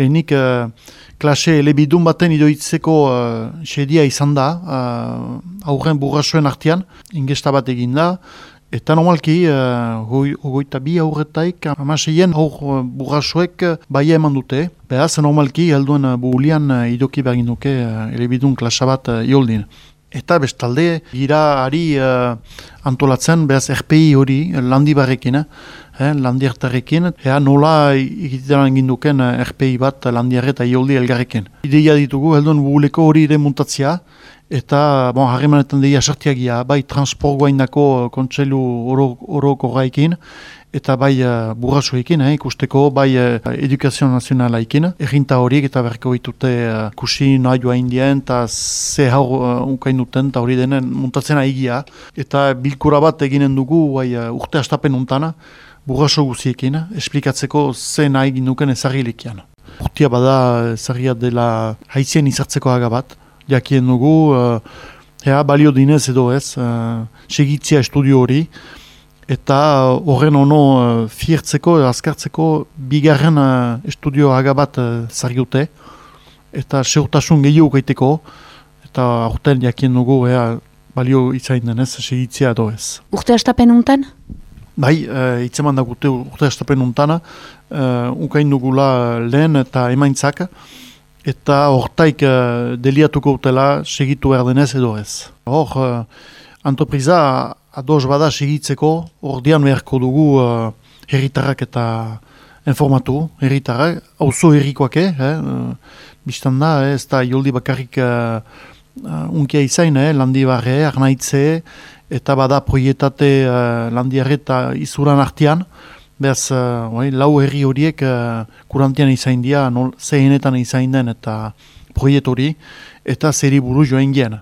Lehenik, uh, klase elebidun baten idoitzeko uh, sedia izan da, uh, aurren burrasuen artean, ingesta bat egin da, Eta normalki, uh, hogeita bi aurretaik, amaseien aur burrasuek bai eman dute. Beraz, normalki, helduen buhulian uh, idoki bergin duke uh, elebidun klasa bat uh, ioldin. Eta bestalde, gira ari uh, antolatzen, beraz, RPI hori, landi barrekin, eh, landiartarekin, ea nola egitean ginduken RPI bat landiarre eta ioldi elgarrekin. Ideia ditugu, helduen buhuleko hori ere muntatzia, eta bon, harremanetan deia sartiagia, bai transport guainako kontselu oroko gaikin, eta bai uh, burrasuekin, eh, ikusteko, bai uh, edukazio nazionalaikin, errinta horiek eta berko ditute uh, kusi noa joa indien, eta ze hau uh, unkain duten, eta hori denen muntatzen egia, eta bilkura bat eginen dugu, bai uh, urte astapen untana, burraso guziekin, esplikatzeko ze nahi ginduken ezagilikian. Urtia bada ezagia dela haizien izartzeko agabat, jakien dugu, uh, balio dinez edo ez, uh, segitzia estudio hori, eta horren ono fiertzeko, azkartzeko, bigarren estudio agabat zargiute, eta seurtasun gehiago gaiteko, eta aurten jakien dugu, ea, balio izain denez, segitzia edo ez. Urte astapen untan? Bai, uh, itzeman dagute urte astapen untana, uh, unkain dugula lehen eta emaintzak, eta hortaik uh, deliatuko utela segitu erdenez edo ez. Hor, uh, antopriza ados bada segitzeko, hor dian beharko dugu uh, herritarrak eta informatu, herritarrak, auzo herrikoak, eh, biztan da, eh, ez da joldi bakarrik uh, unkia izain, eh, landi barre, arnaitze, eta bada proietate uh, landiarre eta izuran artian, Beaz, uh, lau herri horiek uh, kurantian izain dira, zehenetan izain den eta proiet hori, eta zeri buru joan gen.